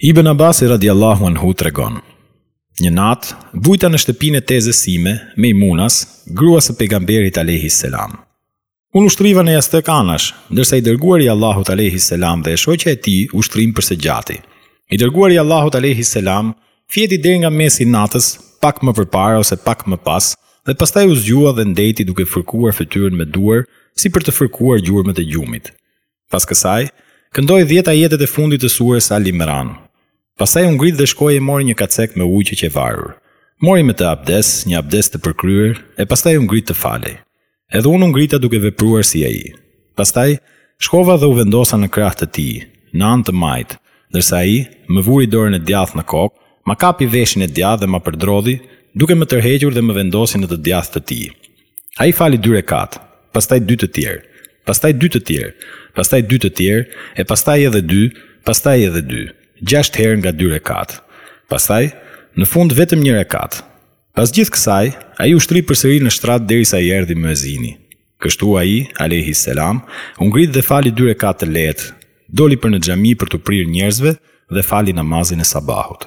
Ibn Abasi radiallahu anhu tregon, Një natë, bujta në shtëpinë e tezes sime, Mejmunas, gruas së pejgamberit alejhi selam. Unë u shtriva në jastëk anash, ndërsa i dërguari i Allahut alejhi selam dhe e shoqja e tij u shtrinë për së gjati. I dërguari i Allahut alejhi selam fjeti deri nga mesi i natës, pak më përpara ose pak më pas, dhe pastaj u zgjua dhe ndejti duke fërkuar fytyrën me duar, si për të fërkuar gjurmët e gjumit. Pas kësaj, këndoi dhjetë ajetet e fundit të surës Ali Imran. Pastaj u ngrit dhe shkoi e mori një kacek me ujë që qe varur. Mori me të abdes, një abdes të përkryer, e pastaj u ngrit të falej. Edhe unë u ngrita duke vepruar si ai. Pastaj shkova dhe u vendosa në krah të tij, në anë të majtë, ndërsa ai më vuri dorën e djathtë në kokë, ma kapi veshin e djathtë dhe ma përdrodhi, duke më tërhequr dhe më vendosi në të djathtë të tij. Ai fali dy rekat, pastaj dy të tjerë, pastaj dy të tjerë, pastaj dy të tjerë, e pastaj edhe dy, pastaj edhe dy, gjashtë herë nga dy rekat. Pastaj, në fund vetëm një rekat. Pas gjithë kësaj, ai u shtri përsëri në shtrat derisa i erdhi muezini. Kështu ai, alejhi selam, u ngrit dhe fali dy rekat të lehtë, doli për në xhami për t'u prirë njerëzve dhe fali namazin e sabahut.